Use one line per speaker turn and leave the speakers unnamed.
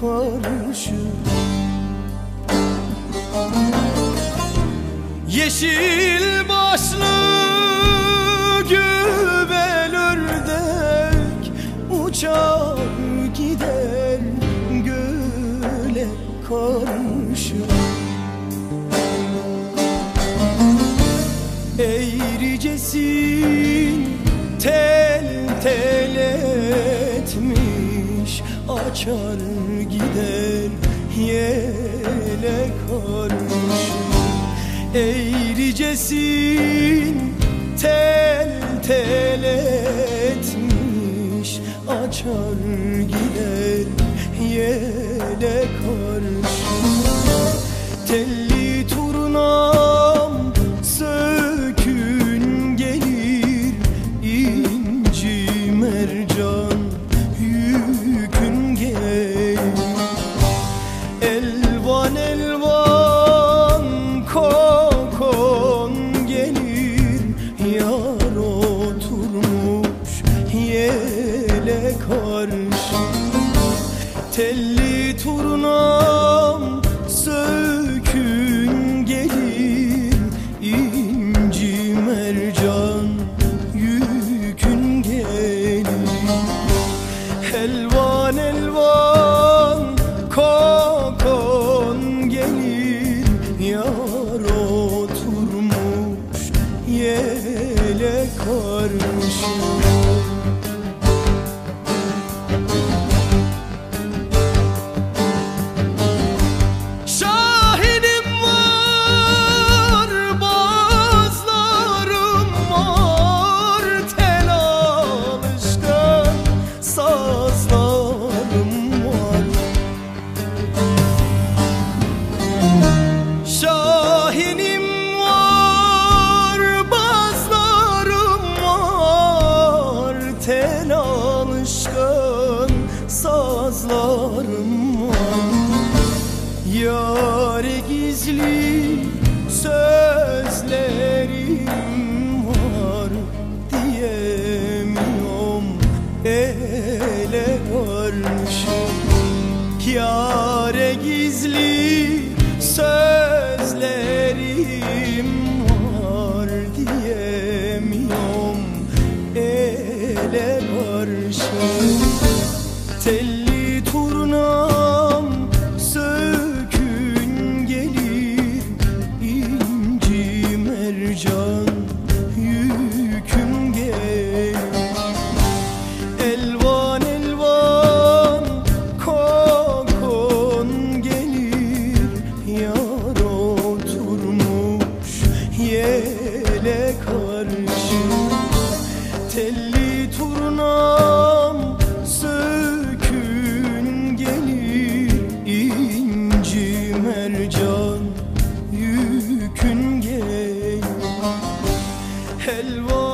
karşı Yeşil başlı gübel ördek uçar gider göle karşı Eğricesi Açar gider yele karşı Eğricesin tel tel etmiş Açar gider yele karşı Telli turnam Yar oturmuş yele karşı Telli turnam sökün Şahinim var, bazlarım var. Tel sazlarım var. Yare gizli sözlerim gizli sözlerim var Diyemiyorum. Ele karşı Telli Hello.